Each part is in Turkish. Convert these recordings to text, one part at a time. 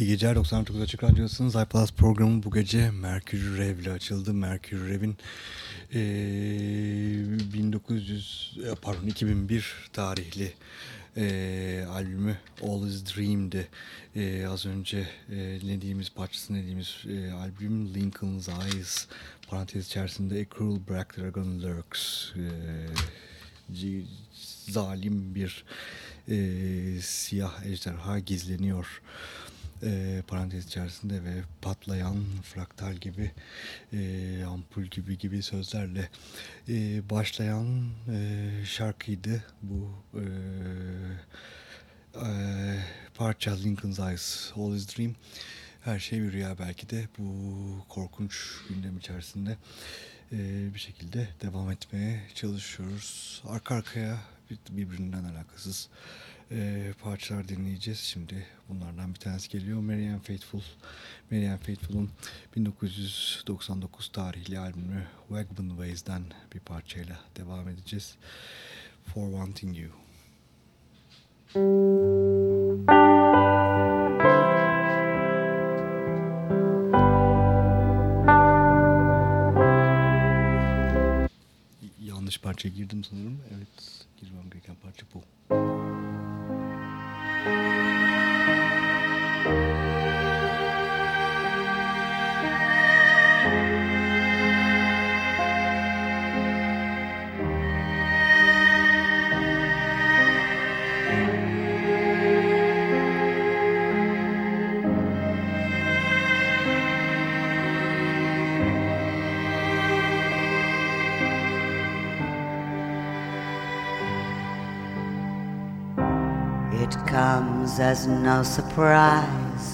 İyi geceler 99 Açık Radyosu'nun iPlus programı bu gece Mercury Rev ile açıldı. Mercury Rev'in e, 1900 pardon 2001 tarihli e, albümü All Is Dream'di. E, az önce e, dinlediğimiz parçasını dinlediğimiz e, albüm Lincoln's Eyes parantez içerisinde A Cruel Black Dragon Lurks e, zalim bir e, siyah ejderha gizleniyor parantez içerisinde ve patlayan fraktal gibi e, ampul gibi gibi sözlerle e, başlayan e, şarkıydı bu e, e, parça Lincoln's Eyes All Is Dream. Her şey bir rüya belki de bu korkunç gündem içerisinde e, bir şekilde devam etmeye çalışıyoruz. Arka arkaya birbirinden alakasız e, parçalar dinleyeceğiz. Şimdi bunlardan bir tanesi geliyor. Marianne Faithful. Marianne Faithful'un 1999 tarihli albümü Wagman Ways'den bir parçayla devam edeceğiz. For Wanting You. Yanlış parçaya girdim sanırım. Evet, girmem gereken parça bu. Bye. As no surprise.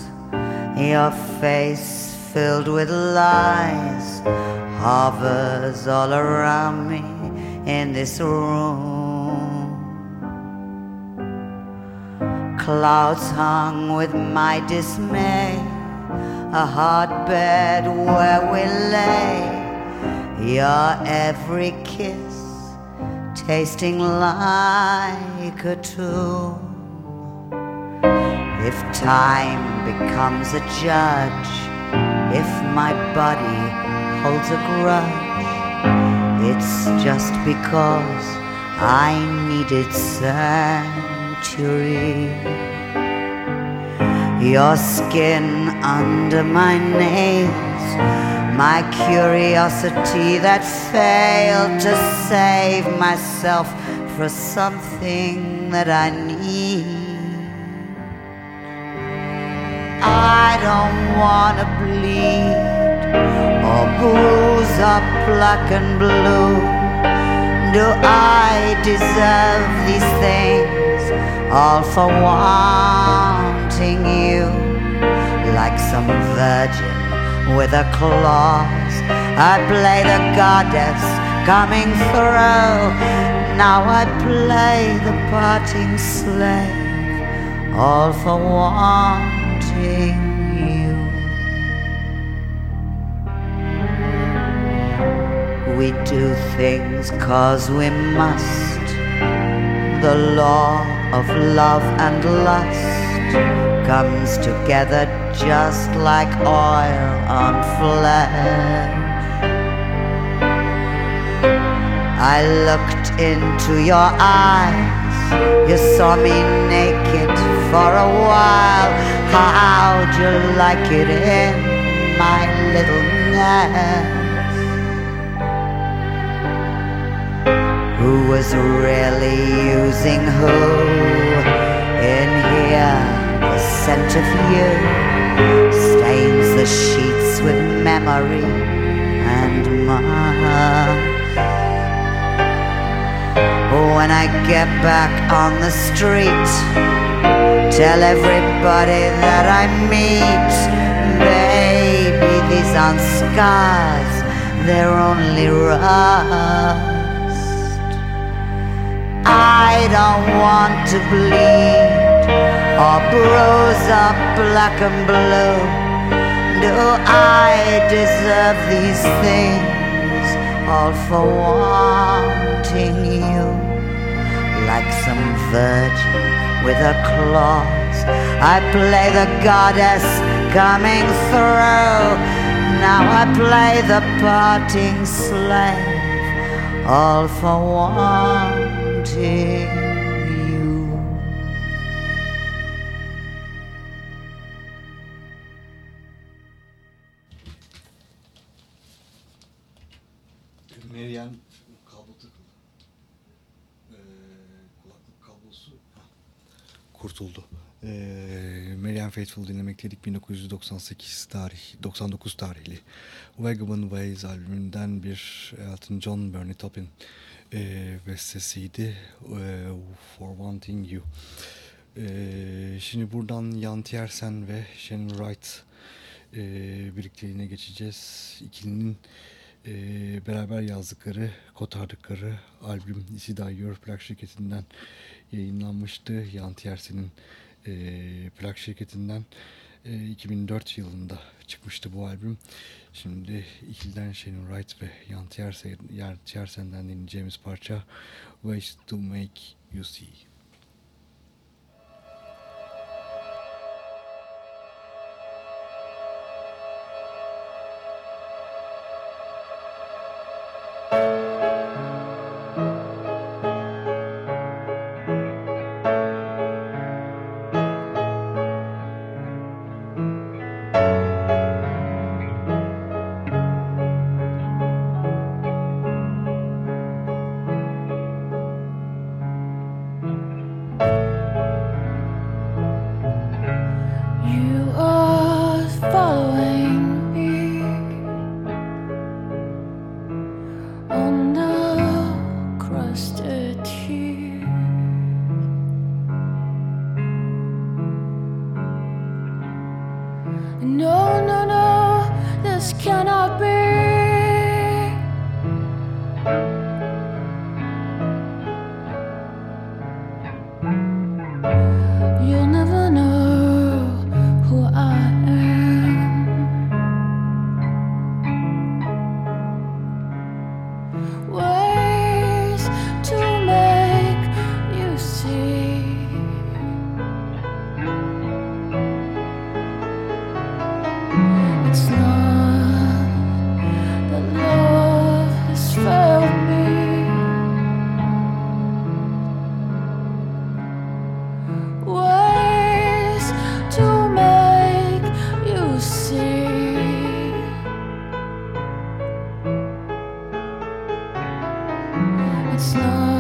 Your face filled with lies hovers all around me in this room. Clouds hung with my dismay, a hard bed where we lay. Your every kiss tasting like a tomb. If time becomes a judge, if my body holds a grudge, it's just because I needed sanctuary. Your skin under my nails, my curiosity that failed to save myself for something that I need. I don't wanna bleed or bruise up black and blue. Do I deserve these things all for wanting you? Like some virgin with a clause, I play the goddess coming through. Now I play the parting slave, all for one We do things cause we must. The law of love and lust comes together just like oil on flesh. I looked into your eyes, you saw me naked for a while. How'd you like it in my little nest? Who was really using who? In here, the scent of you stains the sheets with memory and must. When I get back on the street, tell everybody that I meet, baby, these aren't scars, they're only rust. I don't want to bleed or bruise up black and blue. Do I deserve these things all for wanting you? Like some virgin with a clause, I play the goddess coming through. Now I play the parting slave, all for wanting kurtuldu. Ee, Marian Faithful dinlemekteydik 1998 tarih 99 tarihli Vagabond Ways albümünden bir Elton John Bernie Taupin e, bestesiydi e, For Wanting You. Ee, şimdi buradan Jan Tiersen ve Shannon Wright e, birlikteliğine geçeceğiz. İkilinin e, beraber yazdıkları, kotardıkları albüm Isidayor plak şirketinden yayınlanmıştı. Jan Tiersen'in e, plak şirketinden e, 2004 yılında çıkmıştı bu albüm. Şimdi ikiliden Shannon Wright ve Jan Tiersen'den dinleyeceğimiz parça Ways to Make You See. it's not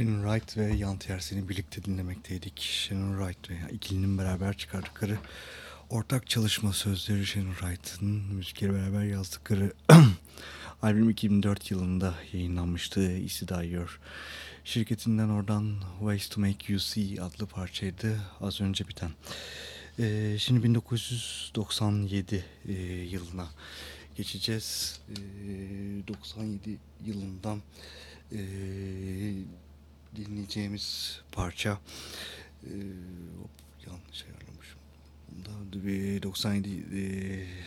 Shannon Wright ve Jan Tiersen'i birlikte dinlemekteydik. Shannon Wright ve ikilinin beraber çıkardıkları ortak çalışma sözleri Shannon Wright'ın müzikleri beraber yazdıkları albüm 2004 yılında yayınlanmıştı. Easy Dyer şirketinden oradan Ways to Make You See adlı parçaydı az önce biten. Ee, şimdi 1997 e, yılına geçeceğiz. E, 97 yılından e, dinleyeceğimiz parça e, hop, yanlış ayarlamışım. Bunda 97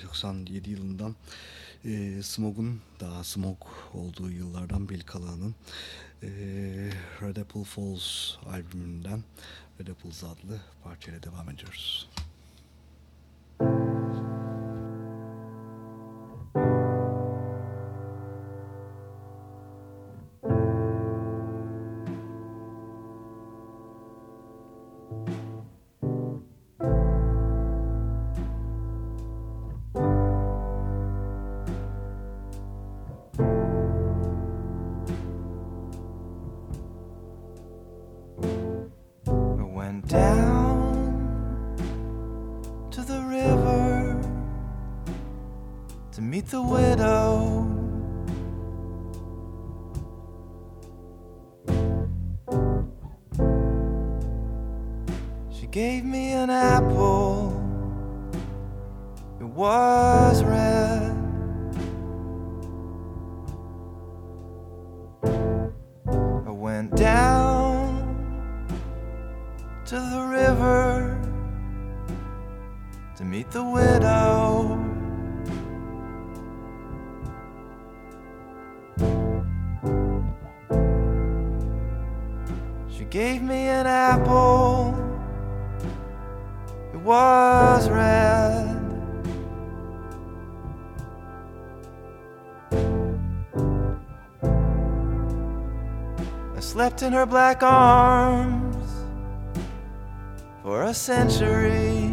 e, 97 yılından e, Smog'un daha Smog olduğu yıllardan Bill Callahan'ın e, Red Apple Falls albümünden Red Apples adlı parçayla devam ediyoruz. to the river to meet the widow. She gave me an apple. In her black arms for a century.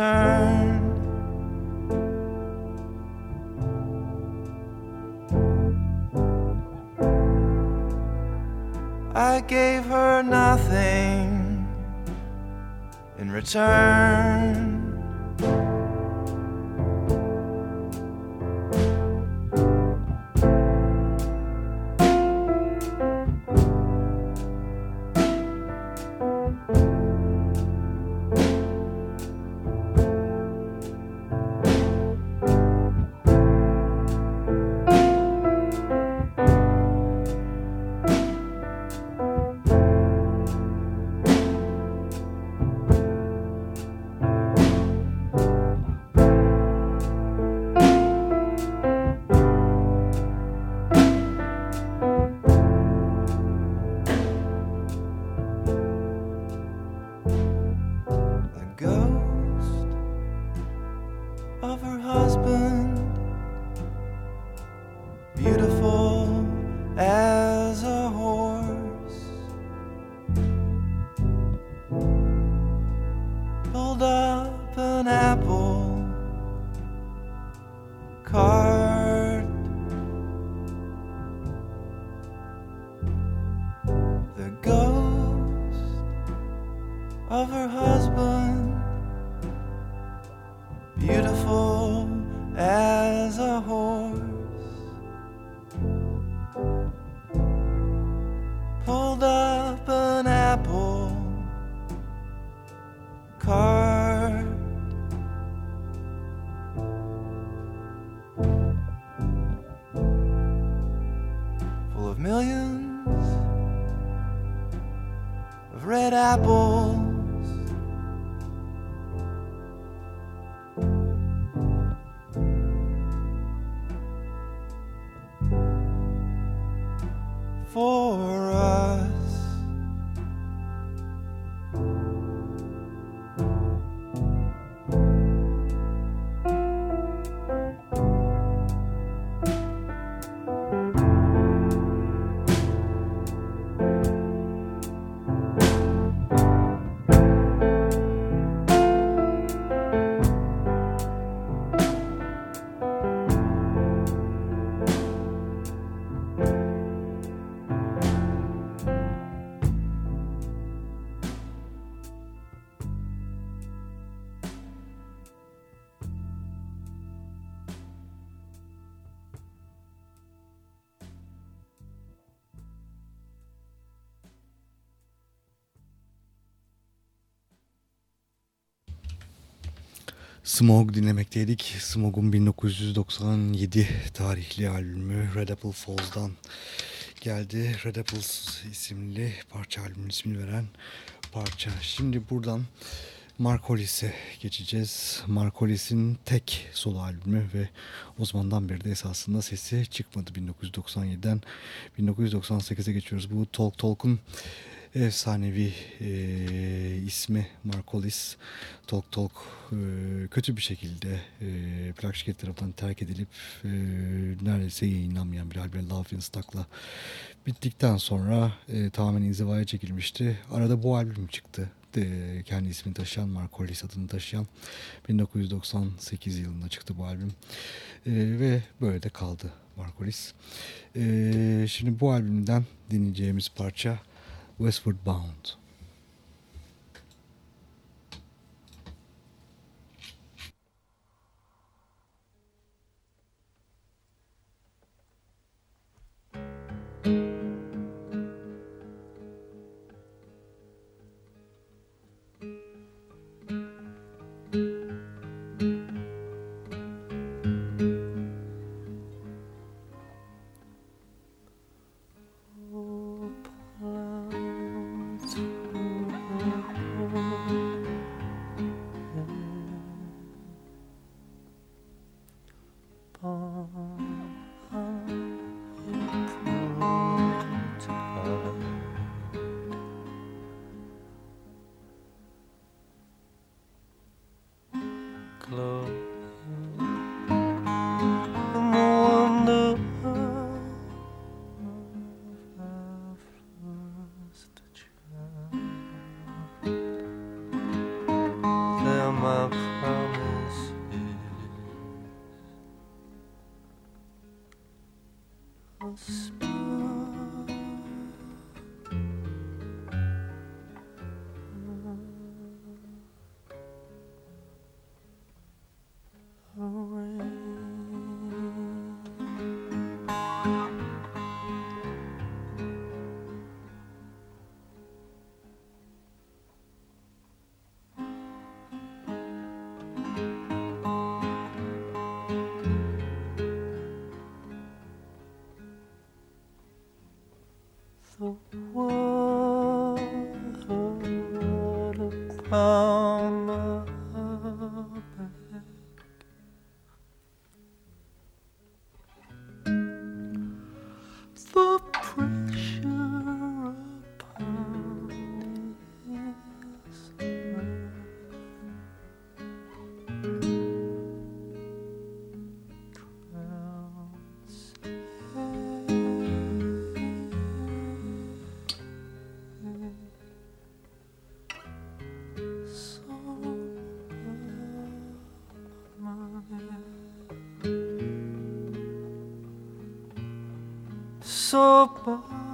I gave her nothing in return. Smog dinlemekteydik. Smog'un 1997 tarihli albümü Red Apple Falls'dan geldi. Red Apples isimli parça albümün ismini veren parça. Şimdi buradan Markolis'e geçeceğiz. Markolis'in tek solo albümü ve o zamandan beri de esasında sesi çıkmadı 1997'den 1998'e geçiyoruz. Bu Talk Talk'un efsanevi e, ismi Markolis Talk Talk e, kötü bir şekilde e, plak şirket tarafından terk edilip e, neredeyse yayınlanmayan bir albüm Love in Stuck'la bittikten sonra e, tamamen inzivaya çekilmişti. Arada bu albüm çıktı. De, kendi ismini taşıyan Markolis adını taşıyan 1998 yılında çıktı bu albüm. E, ve böyle de kaldı Markolis. E, şimdi bu albümden dinleyeceğimiz parça Westward Bound. Whoa. 说吧。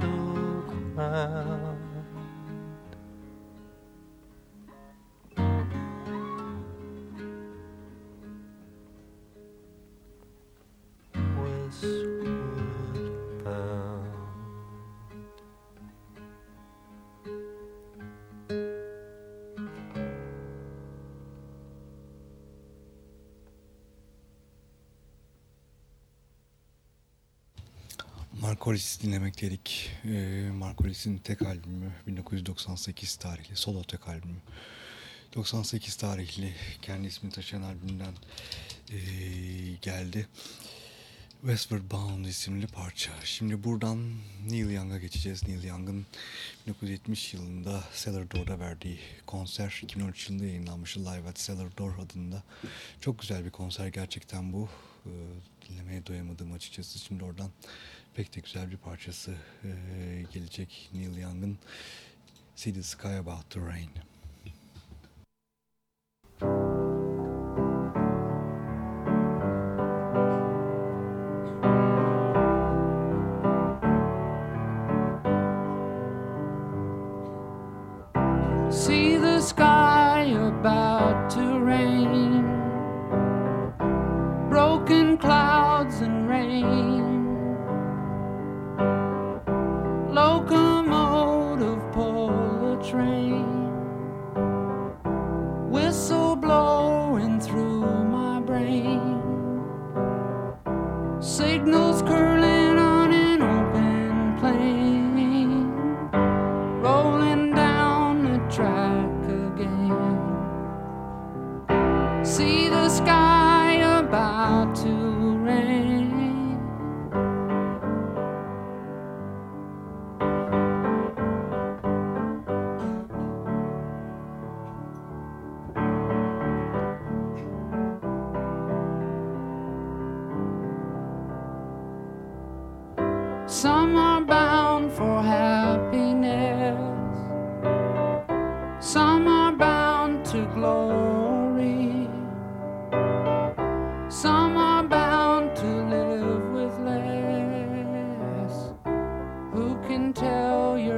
Lord. Markolis dinlemekteydik. Ee, Markolis'in tek albümü 1998 tarihli solo tek albümü. 98 tarihli kendi ismini taşıyan albümden ee, geldi. Westward Bound isimli parça. Şimdi buradan Neil Young'a geçeceğiz. Neil Young'ın 1970 yılında Cellar Door'da verdiği konser 2013 yılında yayınlanmış Live at Cellar Door adında. Çok güzel bir konser gerçekten bu. Ee, dinlemeye doyamadım açıkçası. Şimdi oradan pek de güzel bir parçası e, gelecek Neil Young'ın the Sky About the Rain.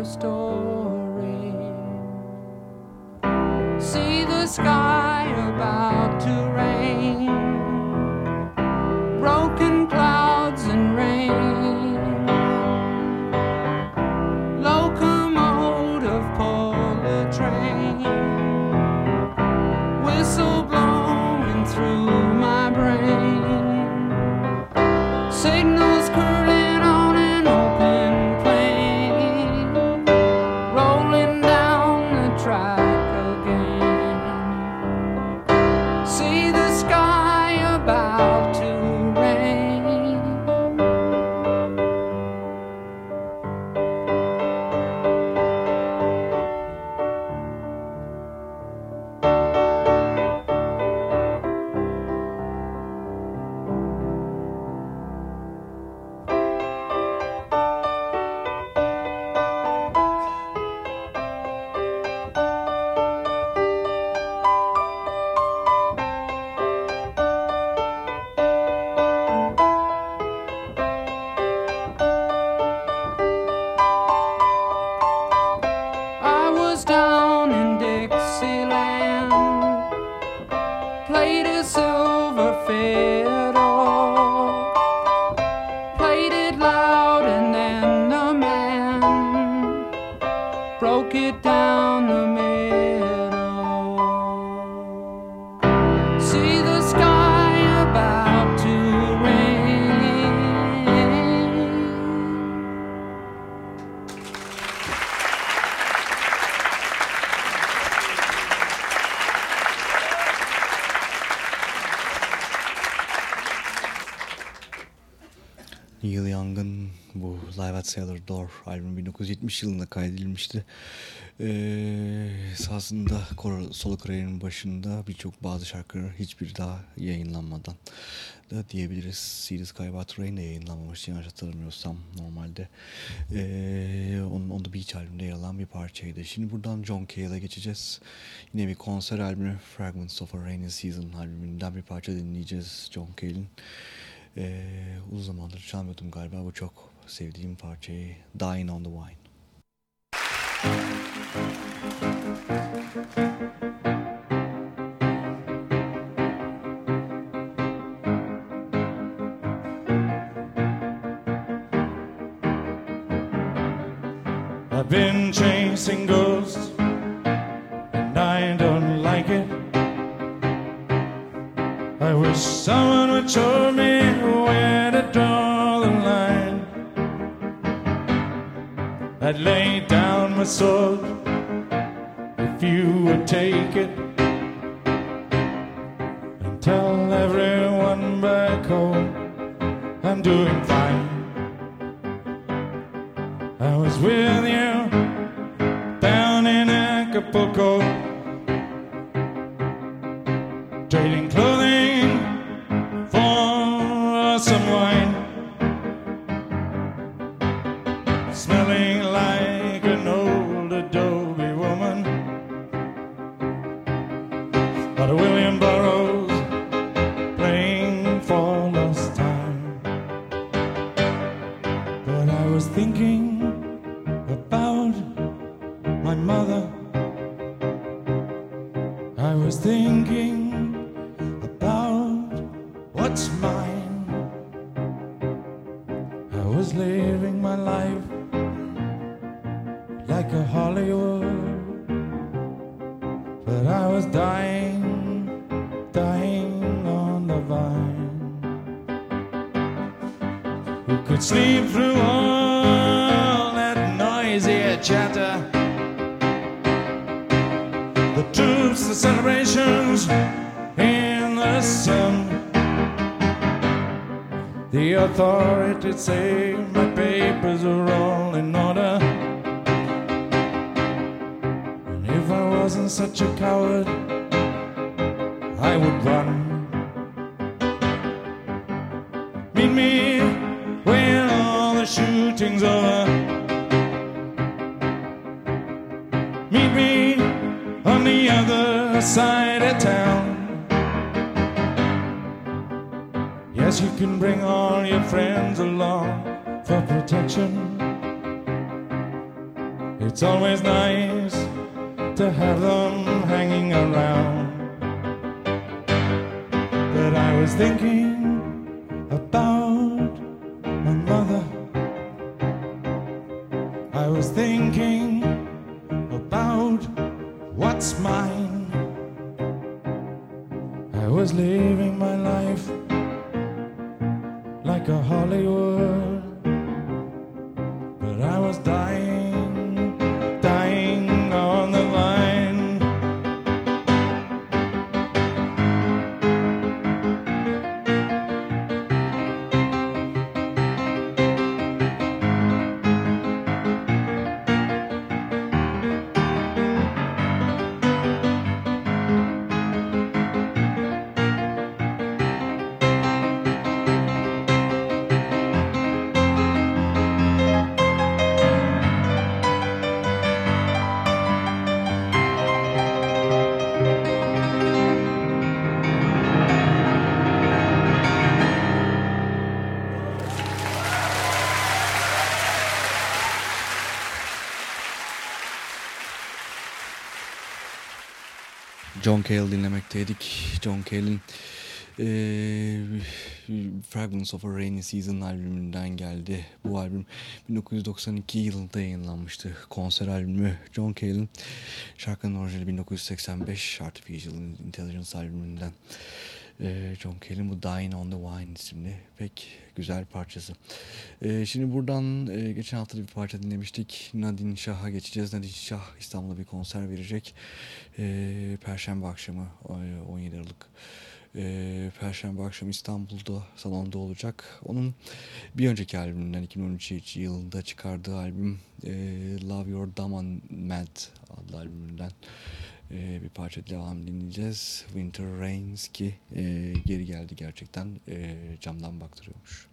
Tell your story? See the sky Neil Young'ın bu Live at Cellar Door albümü 1970 yılında kaydedilmişti. Ee, esasında solo kariyerinin başında birçok bazı şarkıları hiçbir daha yayınlanmadan da diyebiliriz. The Sky About Rain de yayınlanmamıştı yanlış hatırlamıyorsam normalde. Ee, onun, onun da Beach albümünde yer alan bir parçaydı. Şimdi buradan John Cale'a geçeceğiz. Yine bir konser albümü Fragments of a Rainy Season albümünden bir parça dinleyeceğiz John Cale'in. Ee, uzun zamandır çalmıyordum galiba bu çok sevdiğim parçayı Dying on the Vine. What's mine. I was living my life like a Hollywood. But I was dying, dying on the vine. Who could sleep through Authorities say my papers are all in order. And if I wasn't such a coward, I would run. John Cale dinlemekteydik. John Cale'in eee Fragments of a Rainy Season albümünden geldi. Bu albüm 1992 yılında yayınlanmıştı. Konser albümü John Cale'in şarkının orijinali 1985 Artificial Intelligence albümünden. Eee, John Cale'in bu Dying on the Vine isimli pek güzel parçası. Eee, şimdi buradan eee, geçen hafta bir parça dinlemiştik. Nadine Şah'a geçeceğiz. Nadine Şah İstanbul'da bir konser verecek. Eee, Perşembe akşamı eee, 17 Aralık. Eee, Perşembe akşamı İstanbul'da salonda olacak. Onun bir önceki albümünden 2013 yılında çıkardığı albüm eee, Love Your Dumb and Mad adlı albümünden eee, bir parça devam dinleyeceğiz. Winter Rains ki eee, geri geldi gerçekten eee, camdan baktırıyormuş.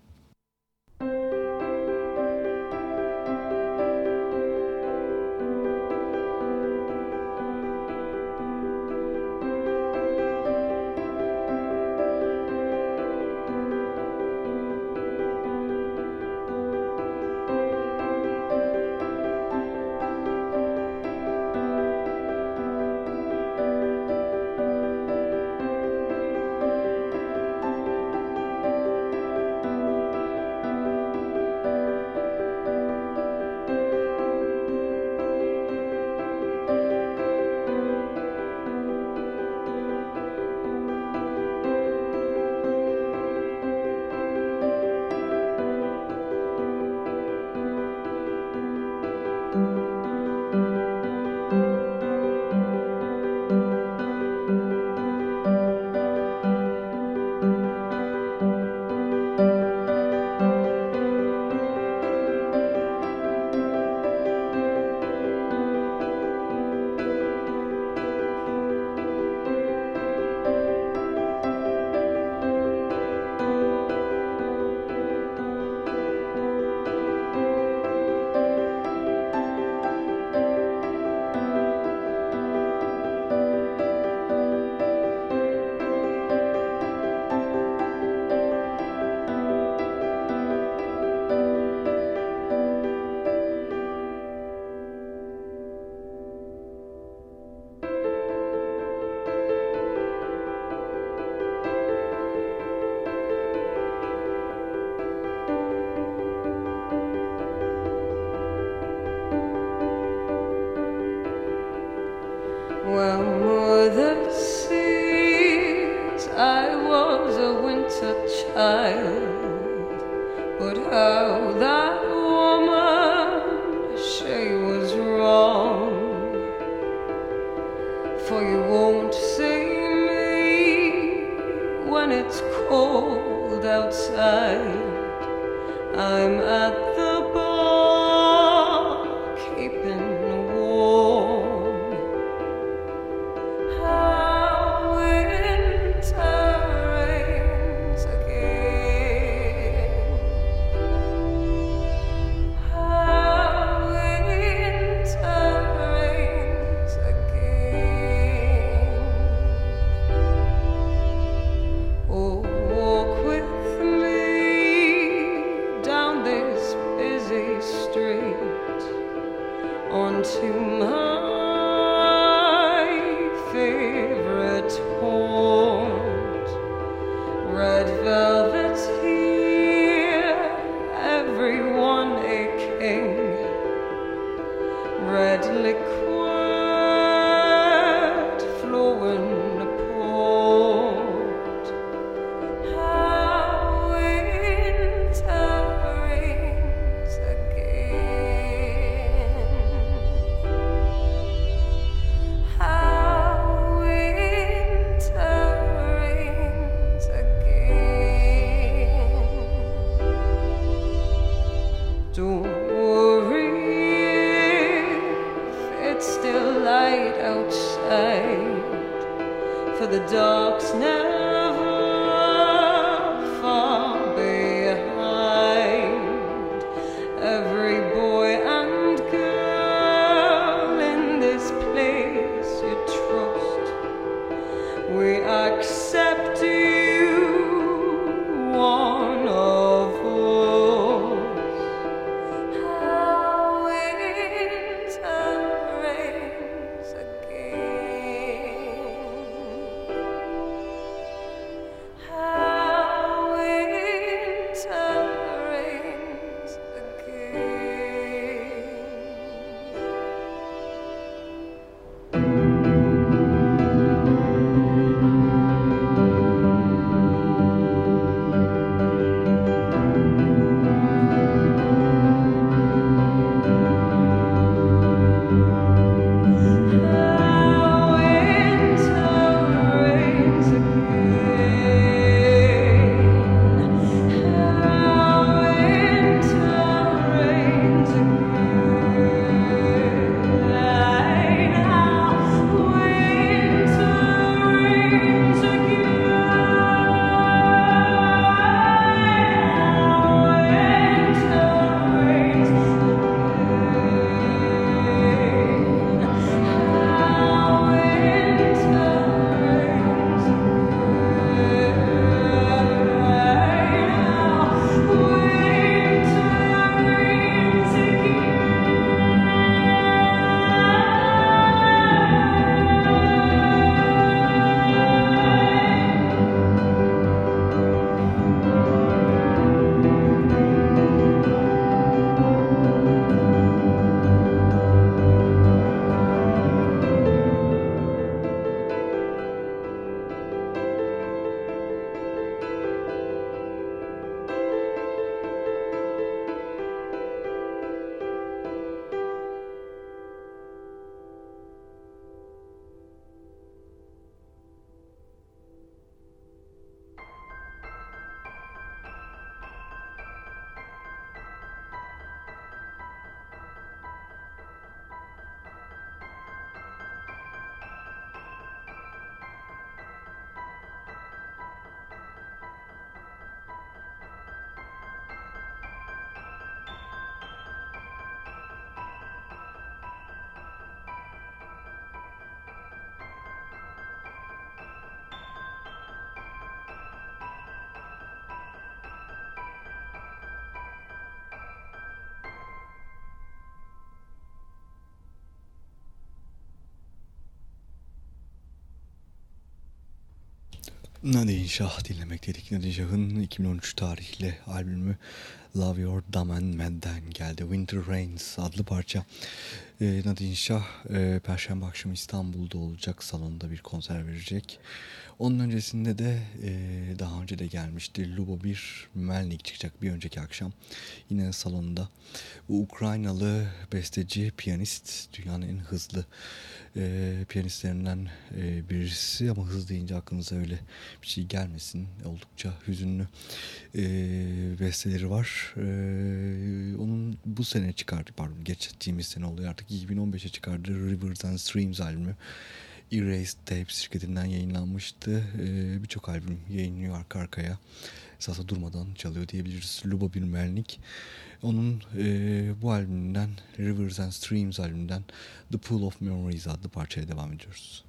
Nadine Şah dinlemekteydik. Nadine Şah'ın 2013 tarihli albümü Love Your Dumb and Mad'den geldi. Winter Rains adlı parça. E, Nadine Şah e, Perşembe akşamı İstanbul'da olacak. Salonda bir konser verecek. Onun öncesinde de e, daha önce de gelmişti. Lubo bir Melnik çıkacak bir önceki akşam. Yine salonda. Bu Ukraynalı besteci, piyanist. Dünyanın en hızlı e, piyanistlerinden e, birisi. Ama hız deyince aklınıza öyle bir şey gelmesin. Oldukça hüzünlü e, besteleri var. Onun bu sene çıkardı pardon geçtiğimiz sene oluyor artık 2015'e çıkardığı Rivers and Streams albümü Erased Tapes şirketinden yayınlanmıştı. E, Birçok albüm yayınlıyor arka arkaya. Esasında durmadan çalıyor diyebiliriz. Luba bir Melnik. Onun e, bu albümünden Rivers and Streams albümünden The Pool of Memories adlı parçaya devam ediyoruz.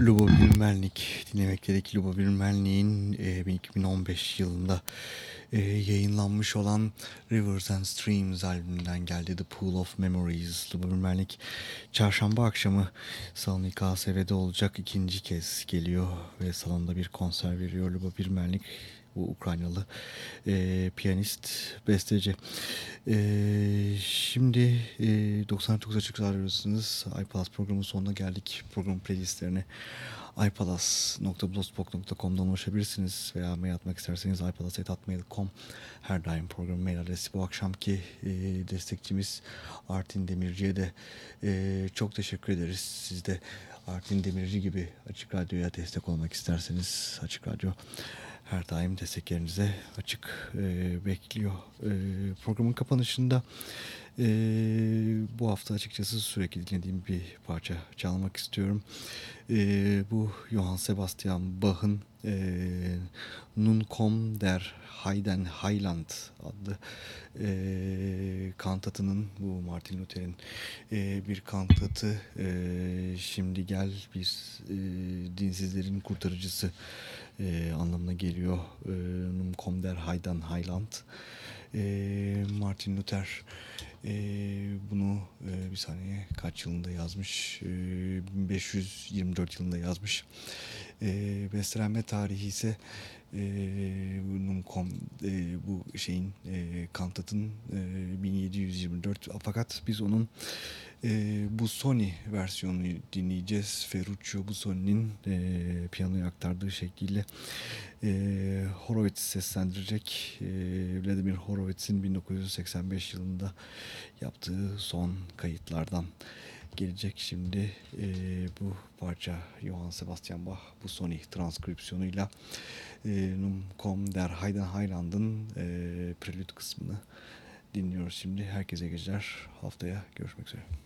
Lubomir Melnik dinlemektedeki Lubomir Melnik'in e, 2015 yılında e, yayınlanmış olan Rivers and Streams albümünden geldi The Pool of Memories. Lubomir Melnik çarşamba akşamı Salon İKSV'de olacak ikinci kez geliyor ve salonda bir konser veriyor. Lubomir Melnik bu Ukraynalı e, piyanist, besteci. E, şimdi e, 99 Açık Radyo'dasınız. iPalaz programının sonuna geldik. Program playlistlerine iPalaz.blogspot.com'dan ulaşabilirsiniz veya mail atmak isterseniz iPalaz.mail.com her daim program mail adresi. Bu akşamki e, destekçimiz Artin Demirci'ye de e, çok teşekkür ederiz. Siz de Artin Demirci gibi Açık Radyo'ya destek olmak isterseniz Açık Radyo her daim desteklerinize açık e, bekliyor. E, programın kapanışında e, bu hafta açıkçası sürekli dinlediğim bir parça çalmak istiyorum. E, bu Johann Sebastian Bach'ın e, Nun komm der Heiden Heiland adlı e, kantatının bu Martin Luther'in e, bir kantatı e, şimdi gel biz e, dinsizlerin kurtarıcısı e, anlamına geliyor. E, Num kom der Heiden Heiland. E, Martin Luther e, bunu e, bir saniye kaç yılında yazmış? E, 1524 yılında yazmış. E, bestelenme tarihi ise e, bunun e, bu şeyin e, kantatın e, 1724 fakat biz onun e, bu Sony versiyonunu dinleyeceğiz. Ferruccio Busoni'nin e, piyanoya aktardığı şekliyle e, Horowitz seslendirecek. E, Vladimir Horowitz'in 1985 yılında yaptığı son kayıtlardan gelecek şimdi e, bu parça Johann Sebastian Bach bu Sony transkripsiyonuyla e, Num Kom der Heiden Heiland'ın e, prelüt kısmını dinliyoruz şimdi. Herkese geceler. Haftaya görüşmek üzere.